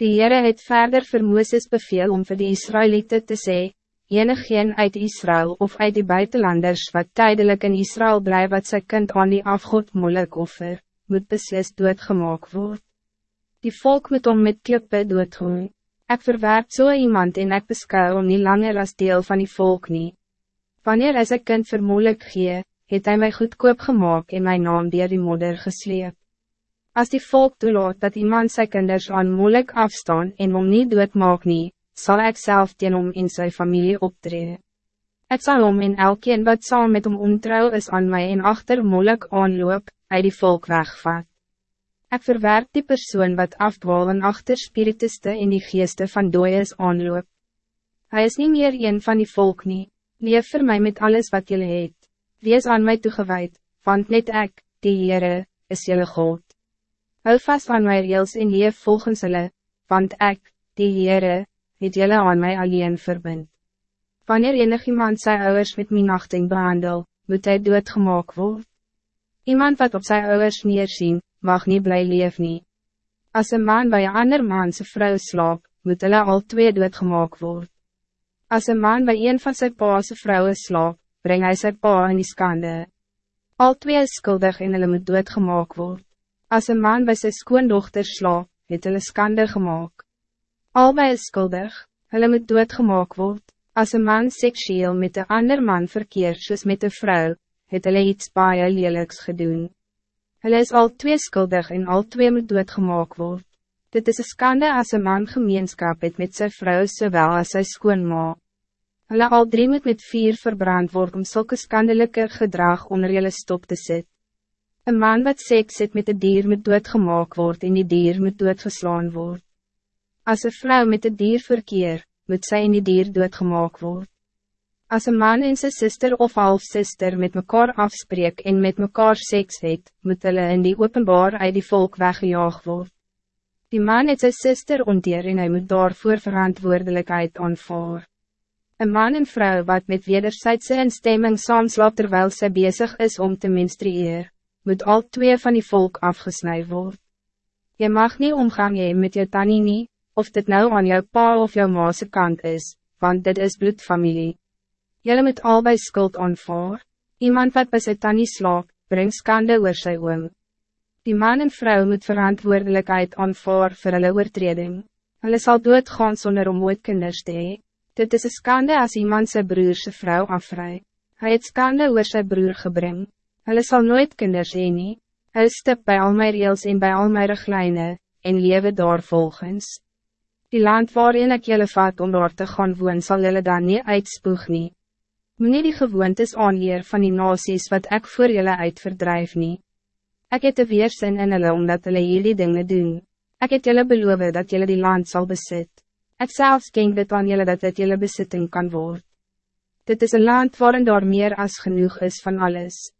Die Heere het verder vir Mooses beveel om vir die Israëlieten te sê, Enigeen uit Israël of uit die buitenlanders wat tijdelijk in Israël bly wat sy kind aan die afgod moeilijk offer, moet beslist doodgemaak word. Die volk moet om met klippe doodgooi. Ik verwerp zo so iemand en ik beschouw om niet langer als deel van die volk niet. Wanneer hij zijn kind vermoeilijk gee, het hij mij goedkoop gemaakt en mijn naam dier die moeder gesleep. Als die volk toelaat dat iemand zijn kinders aan moeilijk afstaan en om niet doet maak nie, zal ik zelf teen om in zijn familie optreden. Ik zal om in elkeen wat saam met om ontrouw is aan mij en achter moeilijk aanloop, uit die volk wegvat. Ik verwerp die persoon wat afdwaal en achter spiritiste in die geeste van dooies aanloop. Hij is niet meer een van die volk nie, leef voor mij met alles wat jullie heet. Wees aan mij toegewijd, want net ik, die Heere, is jullie God. Hou vast aan my reels en leef volgens hulle, want ik, die Heere, het jullie aan mij alleen verbind. Wanneer enig iemand sy ouders met minachting behandel, moet hy doodgemaak word. Iemand wat op sy ouders neersien, mag niet blij leef nie. As een man bij een ander man sy vrou slaap, moet hulle al twee doodgemaak word. As een man bij een van sy pa sy vrouwen slaap, breng hij sy pa in die skande. Al twee is skuldig en hulle moet doodgemaak word. As een man bij sy skoondochter slaap, het hulle skande gemaakt. Albei is skuldig, hulle moet doodgemaak word. As een man seksueel met een ander man verkeer soos met een vrouw, het hulle iets baie leliks gedoen. Hulle is al twee skuldig en al twee moet doodgemaak word. Dit is een skande als een man gemeenskap het met zijn vrouw zowel als sy skoonma. Hulle al drie moet met vier verbrand word om zulke skandelijke gedrag onder julle stop te zetten. Een man wat seks het met een dier moet doodgemaak word en die dier moet doodgeslaan word. Als een vrouw met een dier verkeer, moet zij in die dier doodgemaak word. Als een man en zijn zuster of halfzuster met mekaar afspreek en met mekaar seks het, moet hulle in die openbaar uit die volk weggejaag word. Die man het zijn zuster onteer en hy moet daarvoor verantwoordelijkheid aanvaar. Een man en vrouw wat met wederzijdse instemming saamslaap terwijl zij bezig is om te menstrueer, moet al twee van die volk afgesnijd worden. Je mag niet omgaan met je tannie nie, of dit nou aan jou pa of jou maase kant is, want dit is bloedfamilie. Jylle moet albei skuld aanvaar, iemand wat by sy tannie slaap, breng skande oor sy oom. Die man en vrouw moet verantwoordelijkheid aanvaar vir hulle oortreding. Hulle sal doodgaan sonder om ooit kinders te hee. Dit is een skande als iemand zijn broer sy vrou afvrij. Hij het skande oor sy broer gebring. Hulle sal nooit kinders hee nie. Hulle stip by al my reels en by al my riglijne, en lewe daar volgens. Die land waarin ik jullie vat om daar te gaan woon sal jullie dan niet uitspoeg nie. Meneer die gewoontes aanleer van die nasies wat ik voor jullie uitverdrijf nie. Ek het een weersin in hulle omdat hulle jullie dingen doen. Ik het jullie beloven dat jullie die land zal bezit. Ik zelfs ken dit aan jullie dat het jullie bezitting kan worden. Dit is een land waarin daar meer als genoeg is van alles.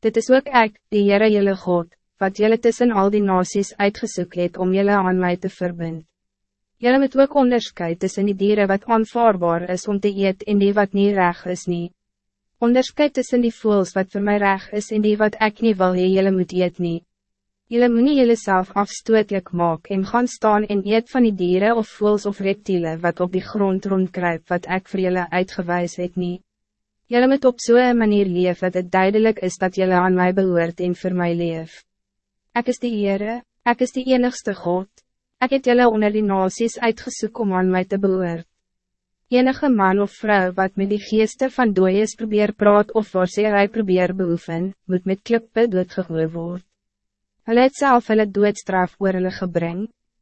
Dit is ook ik, die Heere jullie God, wat jullie tussen al die nasies uitgezoek het om jullie aan mij te verbinden. Jelle moet ook onderscheid tussen die dieren wat aanvaarbaar is om te eet en die wat niet reg is nie. Onderscheid tussen die voels wat voor mij reg is en die wat ik niet wil hee jelle moet eet nie. Jelle moet nie jelle self afstootlik maak en gaan staan en eet van die dieren of voels of reptielen wat op die grond rondkruip wat ik voor jelle uitgewijs het nie. Jelle moet op zo'n manier leef dat het duidelijk is dat jelle aan mij behoort en voor mij leef. Ik is de Heere, ik is de enigste God. Ik het jullie onder die nasies uitgezoek om aan mij te behoort. Enige man of vrouw wat met die geeste van dooies probeer praat of waar sy hy probeer beoefen, moet met klippe doodgegooi word. Hulle het self hulle doodstraf oor hulle gebring,